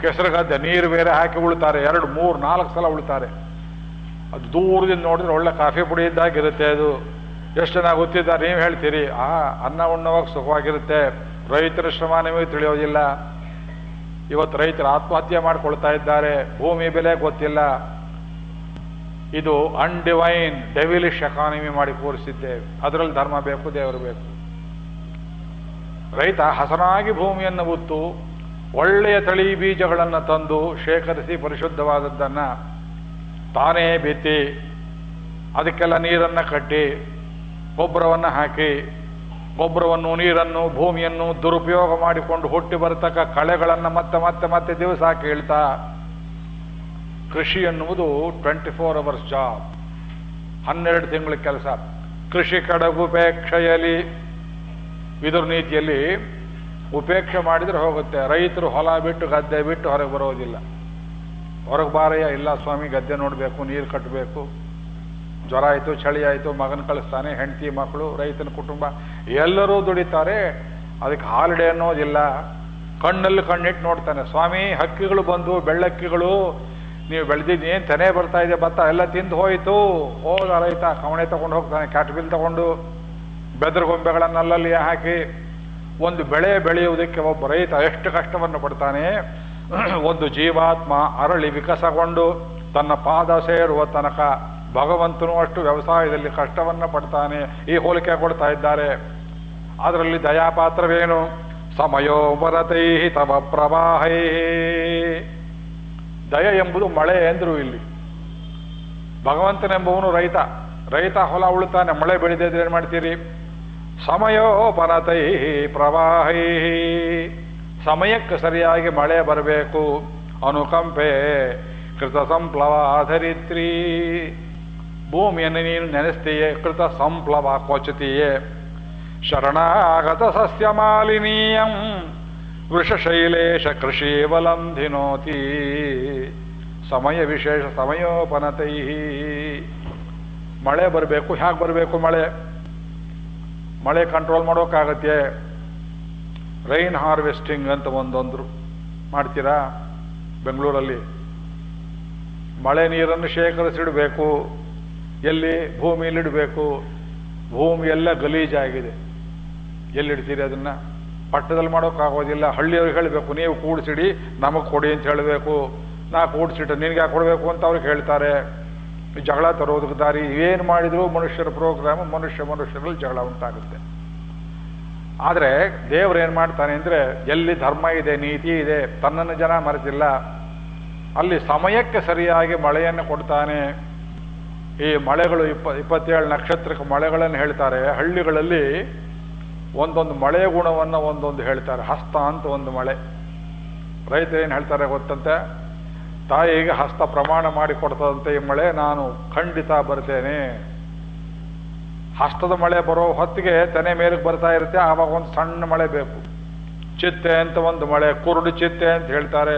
ಕೆಸರು ಗದ್ದೆ ನೀರು ಬೇರೆ ಹಾಕಿ ಉಳ್ತಾರೆ, ಎರಡು, ಮೂರು, ನಾಲ್ಕು ಸಲ ಉಳ್ತಾರೆ. ಅದು ದೂರದಿಂದ ನೋಡಿದ್ರೆ ಒಳ್ಳೆ ಕಾಫಿ ಪುಡಿ ಇದ್ದಾಗಿರುತ್ತೆ ಅದು. ಎಷ್ಟು ಜನ ಗೊತ್ತಿದ್ದಾರೆ, ನೀವು ಹೇಳ್ತೀರಿ, ಆ, ಅನ್ನ ಉಣ್ಣವಾಗ ಸುಖವಾಗಿರುತ್ತೆ. ರೈತರ ಶ್ರಮ ನಿಮಗೆ ತಿಳಿಯೋದಿಲ್ಲ. ಇವತ್ತು ರೈತರು ಆತ್ಮಹತ್ಯೆ ಮಾಡ್ಕೊಳ್ತಾ ಇದ್ದಾರೆ, ಭೂಮಿ ಬೆಲೆ ಗೊತ್ತಿಲ್ಲ. ಇದು ಅನ್ಡಿವೈನ್ ಡೆವಿಲಿಶ್ ಎಕಾನಮಿ ಮಾಡಿ ಕೂರಿಸಿದ್ದೇವೆ ಅದರಲ್ಲಿ ಧರ್ಮ ಬೇಕು, ದೇವರು ಬೇಕು. ರೈತ ಹಸನಾಗಿ ಭೂಮಿಯನ್ನು ಉತ್ತು ಒಳ್ಳೆಯ ತಳಿ ಬೀಜಗಳನ್ನು ತಂದು ಶೇಖರಿಸಿ ಪರಿಶುದ್ಧವಾದದ್ದನ್ನು ತಾನೇ ಬಿತ್ತಿ, ಅದಕ್ಕೆಲ್ಲ ನೀರನ್ನು ಕಟ್ಟಿ, ಗೊಬ್ಬರವನ್ನು ಹಾಕಿ, ಗೊಬ್ಬರವನ್ನು, ನೀರನ್ನು, ಭೂಮಿಯನ್ನು ದುರುಪಯೋಗ ಮಾಡಿಕೊಂಡು ಹುಟ್ಟಿ ಬರತಕ್ಕ ಕಳೆಗಳನ್ನು ಮತ್ತೆ ಮತ್ತೆ ಮತ್ತೆ ದಿವಸ ಕೇಳ್ತಾ, ಕೃಷಿ ಎನ್ನುವುದು ಟ್ವೆಂಟಿ ಫೋರ್ ಅವರ್ಸ್ ಜಾಬ್ ಹನ್ನೆರಡು ತಿಂಗಳ ಕೆಲಸ. ಕೃಷಿ ಕಡಗುಪೇಕ್ಷೆಯಲ್ಲಿ ಇದರ ನೀತಿಯಲ್ಲಿ ಉಪೇಕ್ಷೆ ಮಾಡಿದರೆ ಹೋಗುತ್ತೆ. ರೈತರು ಹೊಲ ಬಿಟ್ಟು ಗದ್ದೆ ಬಿಟ್ಟು ಹೊರಗೆ ಬರೋದಿಲ್ಲ. ಹೊರಗೆ ಬಾರಯ್ಯ, ಇಲ್ಲ ಸ್ವಾಮಿ, ಗದ್ದೆ ನೋಡಬೇಕು, ನೀರು ಕಟ್ಟಬೇಕು. ಜ್ವರ ಆಯಿತು, ಚಳಿ ಆಯಿತು, ಮಗನ ಕಳಿಸ್ತಾನೆ, ಹೆಂಡತಿ, ಮಕ್ಕಳು, ರೈತನ ಕುಟುಂಬ, ಎಲ್ಲರೂ ದುಡಿತಾರೆ. ಅದಕ್ಕೆ ಹಾಲಿಡೇ ಅನ್ನೋದಿಲ್ಲ. ಕಣ್ಣಲ್ಲಿ ಕಣ್ಣಿಟ್ಟು ನೋಡ್ತಾನೆ. ಸ್ವಾಮಿ, ಹಕ್ಕಿಗಳು ಬಂದು, ಬೆಳ್ಳಕ್ಕಿಗಳು, ನೀವು ಬೆಳೆದಿದ್ದೀನಿ ಏನು ತೆನೆ ಬರ್ತಾ ಇದೆ, ಭತ್ತ ಎಲ್ಲ ತಿಂದು ಹೋಯಿತು. ಹೋದ ರೈತ ಕವಣೆ ತಗೊಂಡು ಹೋಗ್ತಾನೆ ಕ್ಯಾಟ್ಬಿಲ್ ತಗೊಂಡು ಬೆದರುಗೊಂಬೆಗಳನ್ನು ಅಲ್ಲಲ್ಲಿ ಹಾಕಿ ಒಂದು ಬೆಳೆ ಬೆಳೆಯುವುದಕ್ಕೆ ಒಬ್ಬ ರೈತ ಎಷ್ಟು ಕಷ್ಟವನ್ನು ಪಡ್ತಾನೆ? ಒಂದು ಜೀವಾತ್ಮ ಅರಳಿ ವಿಕಸಗೊಂಡು ತನ್ನ ಪಾದ ಸೇರುವ ತನಕ ಭಗವಂತನು ಅಷ್ಟು ವ್ಯವಸಾಯದಲ್ಲಿ ಕಷ್ಟವನ್ನು ಪಡ್ತಾನೆ, ಈ ಹೋಲಿಕೆ ಕೊಡ್ತಾ ಇದ್ದಾರೆ. ಅದರಲ್ಲಿ ದಯಾಪಾತ್ರವೇನು? ಸಮಯೋ ಬರತೈ ತವ ಪ್ರವಾಹೈ. ದಯ ಎಂಬುದು ಮಳೆ ಎಂದ್ರು ಇಲ್ಲಿ. ಭಗವಂತನೆಂಬುವನು ರೈತ. ರೈತ ಹೊಲ ಉಳುತ್ತಾನೆ, ಮಳೆ ಬೆಳೆದಿದ್ರೆ ಏನು ಮಾಡ್ತೀರಿ? ಸಮಯೋಪನತೈ ಪ್ರವಾಹೈ. ಸಮಯಕ್ಕೆ ಸರಿಯಾಗಿ ಮಳೆ ಬರಬೇಕು. ಅನುಕಂಪೆ ಕೃತ ಸಂಪ್ಲವ ಧರಿತ್ರಿ ಭೂಮಿಯನ್ನು ನೀನು ನೆನೆಸ್ತೀಯೇ ಕೃತ ಸಂಪ್ಲವ ಕೊಚತೀಯೇ ಶರಣಾಗತ ಸಸ್ಯ ಮಾಲಿನೀಯಂ ವೃಷಶೈಲೇಶ ಕೃಷಿವಲಂಧಿನೋತಿ. ಸಮಯ ವಿಶೇಷ ಸಮಯೋಪನತೈ ಮಳೆ ಬರಬೇಕು, ಹ್ಯಾಗೆ ಬರಬೇಕು ಮಳೆ? ಮಳೆ ಕಂಟ್ರೋಲ್ ಮಾಡೋಕ್ಕಾಗತ್ತೆ. ರೈನ್ ಹಾರ್ವೆಸ್ಟಿಂಗ್ ಅಂತ ಒಂದೊಂದ್ರು. ಮಾಡ್ತೀರಾ? ಬೆಂಗಳೂರಲ್ಲಿ. ಮಳೆ ನೀರನ್ನು ಶೇಖರಿಸಿಡಬೇಕು. ಎಲ್ಲಿ? ಭೂಮಿಯಲ್ಲಿಡಬೇಕು ಭೂಮಿ ಎಲ್ಲ ಗಲೀಜಾಗಿದೆ. ಎಲ್ಲಿಡ್ತೀರಿ ಅದನ್ನು? ಪಟ್ಟದಲ್ಲಿ ಮಾಡೋಕ್ಕಾಗೋದಿಲ್ಲ. ಹಳ್ಳಿಯವ್ರಿಗೆ ಹೇಳಬೇಕು, ನೀವು ಕೂಡಿಸಿಡಿ, ನಮಗೆ ಕೊಡಿ ಅಂತ ಹೇಳಬೇಕು. ನಾ ಕೂಡಿಸಿಟ್ಟು, ನಿನಗೆ ಯಾಕೆ ಕೊಡಬೇಕು ಅಂತ ಅವ್ರಿಗೆ ಹೇಳ್ತಾರೆ ಜಗಳ ತರೋದಕ್ಕೆ ದಾರಿ ಏನು ಮಾಡಿದ್ರು ಮನುಷ್ಯರ ಪ್ರೋಗ್ರಾಮ್, ಮನುಷ್ಯ ಮನುಷ್ಯರಲ್ಲಿ ಜಗಳ ಉಂಟಾಗುತ್ತೆ. ಆದರೆ ದೇವರು ಏನು ಮಾಡ್ತಾನೆ ಅಂದರೆ, ಎಲ್ಲಿ ಧರ್ಮ ಇದೆ, ನೀತಿ ಇದೆ, ತನ್ನನ್ನು ಜನ ಮರೆತಿಲ್ಲ, ಅಲ್ಲಿ ಸಮಯಕ್ಕೆ ಸರಿಯಾಗಿ ಮಳೆಯನ್ನು ಕೊಡ್ತಾನೆ. ಈ ಮಳೆಗಳು ಇಪ್ಪ, ಇಪ್ಪತ್ತೇಳು ನಕ್ಷತ್ರಕ್ಕೆ ಮಳೆಗಳನ್ನು ಹೇಳ್ತಾರೆ. ಹಳ್ಳಿಗಳಲ್ಲಿ ಒಂದೊಂದು ಮಳೆಯ ಗುಣವನ್ನು ಒಂದೊಂದು ಹೇಳ್ತಾರೆ. ಹಸ್ತ ಅಂತ ಒಂದು ಮಳೆ. ರೈತರು ಏನು ಹೇಳ್ತಾರೆ ಗೊತ್ತಂತೆ? ತಾಯಿಗೆ ಹಸ್ತ ಪ್ರಮಾಣ ಮಾಡಿ ಕೊಡ್ತದಂತೆ ಈ ಮಳೆ, ನಾನು ಖಂಡಿತ ಬರ್ತೇನೆ. ಹಸ್ತದ ಮಳೆ ಬರೋ ಹೊತ್ತಿಗೆ ತೆನೆ ಮೇಲಕ್ಕೆ ಬರ್ತಾ ಇರುತ್ತೆ, ಆವಾಗ ಒಂದು ಸಣ್ಣ ಮಳೆ ಬೇಕು. ಚಿತ್ತೆ ಅಂತ ಒಂದು ಮಳೆ, ಕುರುಡು ಚಿತ್ತೆ ಅಂತ ಹೇಳ್ತಾರೆ.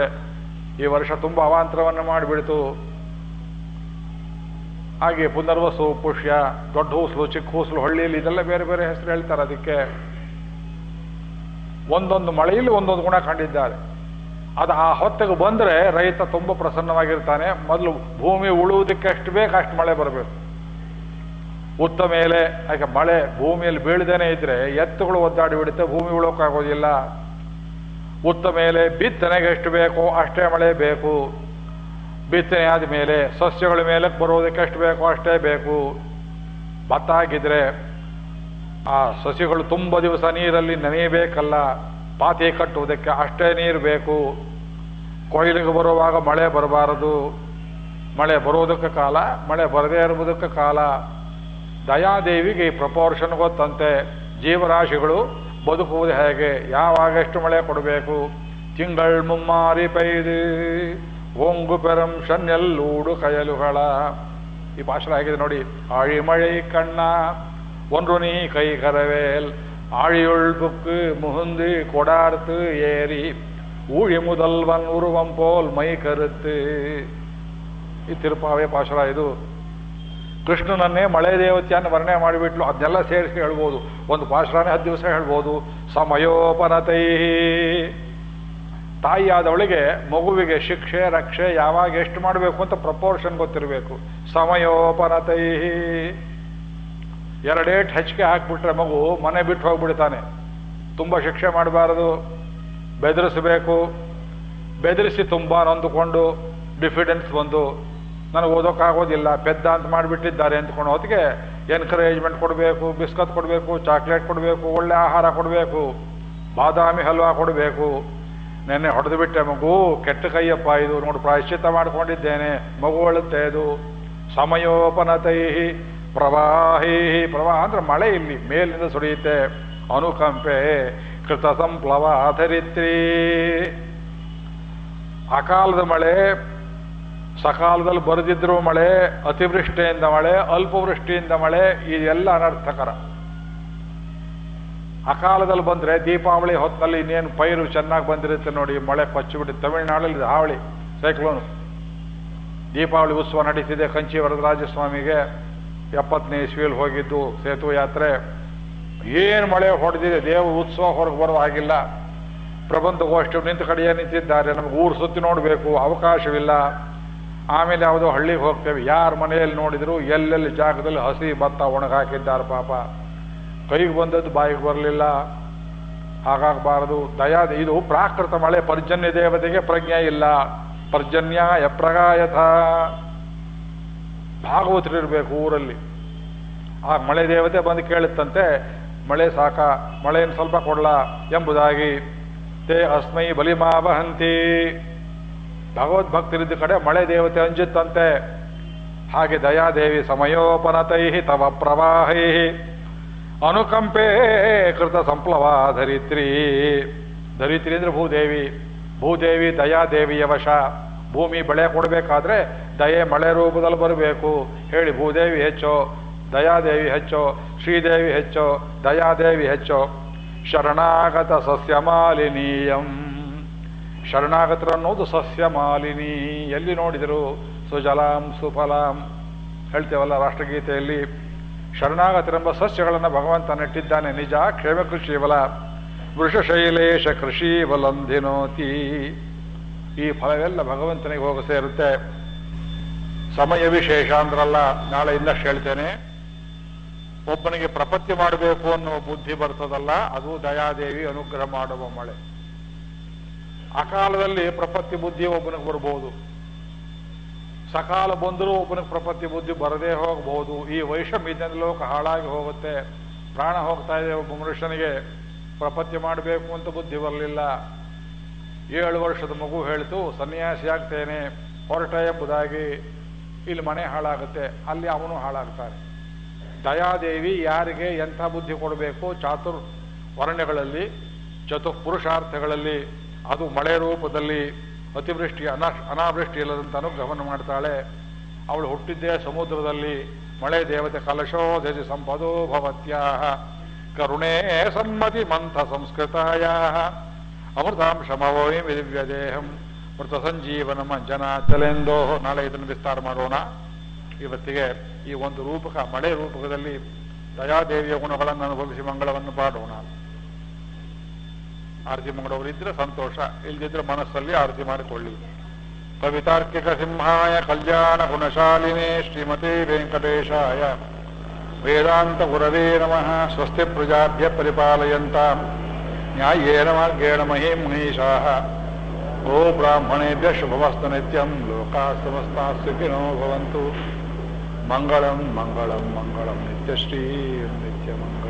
ಈ ವರ್ಷ ತುಂಬ ಅವಾಂತರವನ್ನು ಮಾಡಿಬಿಡ್ತು. ಹಾಗೆ ಪುನರ್ವಸು, ಪುಷ್ಯ, ದೊಡ್ಡ ಹೂಸಲು, ಚಿಕ್ಕ ಹೂಸಲು, ಹಳ್ಳಿಯಲ್ಲಿ ಇದೆಲ್ಲ ಬೇರೆ ಬೇರೆ ಹೆಸರು ಹೇಳ್ತಾರೆ ಅದಕ್ಕೆ. ಒಂದೊಂದು ಮಳೆಯಲ್ಲಿ ಒಂದೊಂದು ಗುಣ ಕಂಡಿದ್ದಾರೆ. ಅದು ಆ ಹೊತ್ತಿಗೆ ಬಂದರೆ ರೈತ ತುಂಬ ಪ್ರಸನ್ನವಾಗಿರ್ತಾನೆ. ಮೊದಲು ಭೂಮಿ ಉಳುವುದಕ್ಕೆ ಅಷ್ಟು ಬೇಕು ಅಷ್ಟು ಮಳೆ ಬರಬೇಕು. ಉತ್ತ ಮೇಲೆ ಯಾಕೆ ಮಳೆ ಭೂಮಿಯಲ್ಲಿ ಬೀಳದೇನೆ ಇದ್ರೆ ಎತ್ತುಗಳು ಒದ್ದಾಡಿ ಬಿಡುತ್ತೆ, ಭೂಮಿ ಉಳೋಕ್ಕಾಗೋದಿಲ್ಲ ಉತ್ತ ಮೇಲೆ ಬಿತ್ತನೆಗೆ ಎಷ್ಟು ಬೇಕು, ಅಷ್ಟೇ ಮಳೆ ಬೇಕು. ಬಿತ್ತನೆ ಆದ ಮೇಲೆ ಸಸ್ಯಗಳ ಮೇಲಕ್ಕೆ ಬರೋದಕ್ಕೆ ಎಷ್ಟು ಬೇಕೋ, ಅಷ್ಟೇ ಬೇಕು. ಭತ್ತ ಆಗಿದ್ರೆ ಆ ಸಸಿಗಳು ತುಂಬ ದಿವಸ ನೀರಲ್ಲಿ ನೆನೆಯಬೇಕಲ್ಲ, ಪಾತಿ ಕಟ್ಟುವುದಕ್ಕೆ ಅಷ್ಟೇ ನೀರು ಬೇಕು. ಕೊಯ್ಲಿಗೆ ಬರುವಾಗ ಮಳೆ ಬರಬಾರದು. ಮಳೆ ಬರೋದಕ್ಕೆ ಕಾಲ, ಮಳೆ ಬರದೇ ಇರುವುದಕ್ಕೆ ಕಾಲ. ದಯಾದೇವಿಗೆ ಈ ಪ್ರಪೋರ್ಷನ್ ಗೊತ್ತಂತೆ. ಜೀವರಾಶಿಗಳು ಬದುಕುವುದು ಹೇಗೆ? ಯಾವಾಗ ಎಷ್ಟು ಮಳೆ ಕೊಡಬೇಕು? ತಿಂಗಳ್ ಮುಮ್ಮಾರಿ ಪೈದು ಓಂಗು ಪೆರಂ ಶನ್ಯಲ್ಲೂಡು ಕಯಲುಗಳ. ಈ ಭಾಷಣ ಆಗಿದೆ ನೋಡಿ. ಆಳಿಮಳೆ ಕಣ್ಣ ಒಂದು ನೀ ಕೈ ಕರವೇಲ್. ಆಳಿಯುಳ್ ಬುಕ್ ಮುಹುಂದಿ ಕೊಡಾರ್ತು ಏರಿ. ஊழி முதல்வன் உருவம் போல் ಮೈ ಕರುತ್ತು ಈ ತಿರುಪಾವೆ ಪಾಶರ ಇದು ಕೃಷ್ಣನನ್ನೇ ಮಳೆ ದೇವತೆಯನ್ನು ವರ್ಣನೆ ಮಾಡಿಬಿಟ್ಲು ಅದನ್ನೆಲ್ಲ ಸೇರಿಸಿ ಹೇಳ್ಬೋದು ಒಂದು ಪಾಶರಾನೇ ಹತ್ತು ದಿವಸ ಹೇಳ್ಬೋದು ಸಮಯೋಪನತೈ ತಾಯಿಯಾದವಳಿಗೆ ಮಗುವಿಗೆ ಶಿಕ್ಷೆ ರಕ್ಷೆ ಯಾವಾಗ ಎಷ್ಟು ಮಾಡಬೇಕು ಅಂತ ಪ್ರಪೋರ್ಷನ್ ಗೊತ್ತಿರಬೇಕು ಸಮಯೋಪನತೈ ಎರಡೇಟ್ ಹೆಚ್ಚಿಗೆ ಹಾಕ್ಬಿಟ್ರೆ ಮಗು ಮನೆ ಬಿಟ್ಟು ಹೋಗ್ಬಿಡ್ತಾನೆ ತುಂಬ ಶಿಕ್ಷೆ ಮಾಡಬಾರದು ಬೆದರಿಸಬೇಕು. ಬೆದರಿಸಿ ತುಂಬ ನೊಂದುಕೊಂಡು ಡಿಫಿಡೆನ್ಸ್ ಬಂದು ನನಗೆ ಓದೋಕ್ಕಾಗೋದಿಲ್ಲ ಪೆದ್ದ ಅಂತ ಮಾಡಿಬಿಟ್ಟಿದ್ದಾರೆ ಅಂದ್ಕೊಂಡು ಹೊತ್ತಿಗೆ ಎನ್ಕರೇಜ್ಮೆಂಟ್ ಕೊಡಬೇಕು, ಬಿಸ್ಕತ್ ಕೊಡಬೇಕು ಚಾಕ್ಲೇಟ್ ಕೊಡಬೇಕು, ಒಳ್ಳೆ ಆಹಾರ ಕೊಡಬೇಕು, ಬಾದಾಮಿ ಹಲ್ವಾ ಕೊಡಬೇಕು. ನೆನ್ನೆ ಹೊಡೆದು ಬಿಟ್ಟೆ ಮಗು, ಕೆಟ್ಟ ಕೈಯಪ್ಪ ಇದು. ನೋಡು, ಪ್ರಾಯಶ್ಚಿತ್ತ ಮಾಡ್ಕೊಂಡಿದ್ದೇನೆ. ಮಗು ಅಳುತ್ತೆ ಇದು. ಸಮಯೋಪನತೈ ಪ್ರವಾಹಿ ಪ್ರವಾಹ. ಅಂದರೆ ಮಳೆ ಇಲ್ಲಿ ಮೇಲಿಂದ ಸುರಿಯುತ್ತೆ. ಅನುಕಂಪೆ. ಕೃತ ಸಂಪ್ಲವ ಧರಿತ್ರಿ ಅಕಾಲದ ಮಳೆ, ಸಕಾಲದಲ್ಲಿ ಬರೆದಿದ್ರು ಮಳೆ, ಅತಿವೃಷ್ಟಿಯಿಂದ ಮಳೆ, ಅಲ್ಪವೃಷ್ಟಿಯಿಂದ ಮಳೆ ಇದೆಲ್ಲ ಅನರ್ಥಕರ. ಅಕಾಲದಲ್ಲಿ ಬಂದ್ರೆ ದೀಪಾವಳಿ ಹೊತ್ತಲ್ಲಿ ಇನ್ನೇನು ಪೈರು ಚೆನ್ನಾಗಿ ಬಂದಿರುತ್ತೆ ನೋಡಿ, ಮಳೆ ಕೊಚ್ಚಿಬಿಟ್ಟು ತಮಿಳುನಾಡಲ್ಲಿ ಹಾವಳಿ ಸೈಕ್ಲೋನ್. ದೀಪಾವಳಿ ಉತ್ಸವ ನಡೀತಿದೆ ಕಂಚಿ ವರದರಾಜಸ್ವಾಮಿಗೆ ಎಪ್ಪತ್ತನೇ ಇಸ್ವಿಯಲ್ಲಿ ಹೋಗಿದ್ದು ಸೇತುವೆ ಯಾತ್ರೆ. ಏನು ಮಳೆ ಹೊಡೆದಿದೆ, ದೇವ ಉತ್ಸವ ಹೊರಗೆ ಬರೋ ಹಾಗಿಲ್ಲ. ಪ್ರಬಂಧಗೋಷ್ಠಿ ನಿಂತ ಕಡೆಯೇ ನಿಂತಿದ್ದಾರೆ, ನಮಗೆ ಊರು ಸುತ್ತಿ ನೋಡಬೇಕು, ಅವಕಾಶವಿಲ್ಲ. ಆಮೇಲೆ ಯಾವುದೋ ಹಳ್ಳಿಗೆ ಹೋಗ್ತೇವೆ, ಯಾರ ಮನೆಯಲ್ಲಿ ನೋಡಿದ್ರು ಎಲ್ಲೆಲ್ಲಿ ಜಾಗದಲ್ಲಿ ಹಸಿ ಭತ್ತ ಒಣಗಾಕಿದ್ದಾರೆ ಪಾಪ. ಕೈಗೆ ಬಂದದ್ದು ಬಾಯಿಗೆ ಬರಲಿಲ್ಲ. ಹಾಗಾಗಬಾರದು. ದಯಾ ಇದು ಪ್ರಾಕೃತ ಮಳೆ, ಪರ್ಜನ್ಯ ದೇವತೆಗೆ ಪ್ರಜ್ಞೆ ಇಲ್ಲ. ಪರ್ಜನ್ಯ ಯಪ್ರಗಾಯಥ. ಭಾಗವತರಿರ್ಬೇಕು ಊರಲ್ಲಿ. ಆ ಮಳೆ ದೇವತೆ ಬಂದು ಕೇಳುತ್ತಂತೆ ಮಳೆ ಸಾಕ, ಮಳೆಯನ್ನು ಸ್ವಲ್ಪ ಕೊಡಲ ಎಂಬುದಾಗಿ. ತೇ ಅಸ್ಮೈ ಬಲಿಮಾವಹಂತಿ ಭಗವದ್ಭಕ್ತರಿದ್ದ ಕಡೆ ಮಳೆ ದೇವತೆ ಅಂಜುತ್ತಂತೆ. ಹಾಗೆ ದಯಾದೇವಿ ಸಮಯೋಪನತೈ ತವ ಪ್ರವಾಹೈ ಅನುಕಂಪೇ ಕೃತ ಸಂಪ್ಲವ ಧರಿತ್ರಿ. ಧರಿತ್ರಿ ಅಂದ್ರೆ ಭೂದೇವಿ. ಭೂದೇವಿ ದಯಾದೇವಿಯ ವಶ ಭೂಮಿ ಬೆಳೆ ಕೊಡಬೇಕಾದ್ರೆ ದಯೆ ಮಳೆ ರೂಪದಲ್ಲಿ ಬರಬೇಕು. ಹೇಳಿ ಭೂದೇವಿ ಹೆಚ್ಚೋ. ದಯಾದೇವಿ ಹೆಚ್ಚೋ, ಶ್ರೀದೇವಿ ಹೆಚ್ಚೋ, ದಯಾದೇವಿ ಹೆಚ್ಚೋ. ಶರಣಾಗತ ಸಸ್ಯ ಮಾಲಿನೀಯಂ ಶರಣಾಗತರು ಅನ್ನೋದು ಸಸ್ಯ ಮಾಲಿನಿ ಎಲ್ಲಿ ನೋಡಿದರು ಸುಜಲಾಂ ಸುಫಲಾಂ. ಹೇಳ್ತೇವಲ್ಲ ರಾಷ್ಟ್ರಗೀತೆಯಲ್ಲಿ, ಶರಣಾಗತರೆಂಬ ಸಸ್ಯಗಳನ್ನು ಭಗವಂತ ನೆಟ್ಟಿದ್ದಾನೆ. ನಿಜ, ಕ್ಷೇಮ ಕೃಷಿವಲ ವೃಷಶೈಲೇಶ ಕೃಷಿ ಬಲಂಧಿನೋತಿ. ಈ ಫಲವೆಲ್ಲ ಭಗವಂತನಿಗೆ ಹೋಗ ಸೇರುತ್ತೆ ಸಮಯ ವಿಶೇಷ ಅಂದ್ರಲ್ಲ, ನಾಳೆ ಇನ್ನಷ್ಟು ಹೇಳ್ತೇನೆ. ಒಬ್ಬನಿಗೆ ಪ್ರಪತ್ತಿ ಮಾಡಬೇಕು ಅನ್ನೋ ಬುದ್ಧಿ ಬರ್ತದಲ್ಲ, ಅದು ದಯಾದೇವಿ ಅನುಗ್ರಹ ಮಾಡುವ ಮಳೆ. ಅಕಾಲದಲ್ಲಿ ಪ್ರಪತ್ತಿ ಬುದ್ಧಿ ಒಬ್ಬನಿಗೆ ಬರಬಹುದು ಸಕಾಲ ಬಂದರೂ ಒಬ್ಬನಿಗೆ ಪ್ರಪತ್ತಿ ಬುದ್ಧಿ ಬರದೇ ಹೋಗಬಹುದು ಈ ವೈಷಮ್ಯದಿಂದ ಲೋಕ ಹಾಳಾಗಿ ಹೋಗುತ್ತೆ. ಪ್ರಾಣ ಹೋಗ್ತಾ ಇದೆ ಒಬ್ಬ ಮನುಷ್ಯನಿಗೆ ಪ್ರಪತ್ತಿ ಮಾಡಬೇಕು ಅಂತ ಬುದ್ಧಿ ಬರಲಿಲ್ಲ. ಏಳು ವರ್ಷದ ಮಗು ಹೇಳ್ತು, ಸನ್ಯಾಸಿ ಆಗ್ತೇನೆ, ಹೊರಟ ಎಂಬುದಾಗಿ ಇಲ್ಲಿ ಮನೆ ಹಾಳಾಗುತ್ತೆ. ಅಲ್ಲಿ ಅವನು ಹಾಳಾಗ್ತಾನೆ. ದಯಾದೇವಿ ಯಾರಿಗೆ ಎಂಥ ಬುದ್ಧಿ ಕೊಡಬೇಕು? ಚಾತುರ್ ವರ್ಣಗಳಲ್ಲಿ, ಚತುಃಪುರುಷಾರ್ಥಗಳಲ್ಲಿ, ಅದು ಮಳೆ ರೂಪದಲ್ಲಿ ಅತಿವೃಷ್ಟಿ, ಅನಾ, ಅನಾವೃಷ್ಟಿ ಇಲ್ಲದಂತ ಅನುಗ್ರಹವನ್ನು ಮಾಡ್ತಾಳೆ. ಅವಳು ಹುಟ್ಟಿದ್ದೇ ಸಮುದ್ರದಲ್ಲಿ, ಮಳೆ ದೇವತೆ ಕಲಶೋಧಿ ಸಂಪದೋ ಭವತ್ಯಾ ಕರುಣೇ ಸಮ್ಮತಿ ಮಂಥ ಸಂಸ್ಕೃತಾಯ ಅಮೃತಾಂಶಮವೋಯಿ ದಿವ್ಯ ದೇಹಂ, ಮೃತ ಸಂಜೀವನ ಮಂಜನಾಚಲೆಂದೋ ನಾಳೆ ಇದನ್ನು ವಿಸ್ತಾರ ಮಾಡೋಣ. ಇವತ್ತಿಗೆ ಈ ಒಂದು ರೂಪಕ, ಮಳೆ ರೂಪಕದಲ್ಲಿ ದಯಾದೇವಿಯ ಗುಣಗಳನ್ನು ಅನುಭವಿಸಿ ಮಂಗಳವನ್ನು ಪಾಡೋಣ ಆರತಿ ಮಾಡೋರಿದ್ರೆ ಸಂತೋಷ, ಇಲ್ದಿದ್ರೆ ಮನಸ್ಸಲ್ಲಿ ಆರತಿ ಮಾಡಿಕೊಳ್ಳಿ. ಕವಿತಾರ್ಕಿಕ ಸಿಂಹಾಯ ಕಲ್ಯಾಣ ಗುಣಶಾಲಿನೇ ಶ್ರೀಮತಿ ವೆಂಕಟೇಶಾಯ. ವೇದಾಂತ ಗುರವೇ ನಮಃ, ಸ್ವಸ್ತಿ ಪ್ರಜಾಭ್ಯ ಪರಿಪಾಲಯಂತ. ನ್ಯಾಯೇನ ಮಾರ್ಗೇಣ ಮಹೀ ಮಹಿಷಾಃ ಗೋ ಬ್ರಾಹ್ಮಣೇಭ್ಯ ಶುಭವಸ್ತು ನಿತ್ಯಂ ಲೋಕಾ ಸಮಸ್ತಾ मंगलम मंगलम मंगलम नित्यश्री नित्य मंगल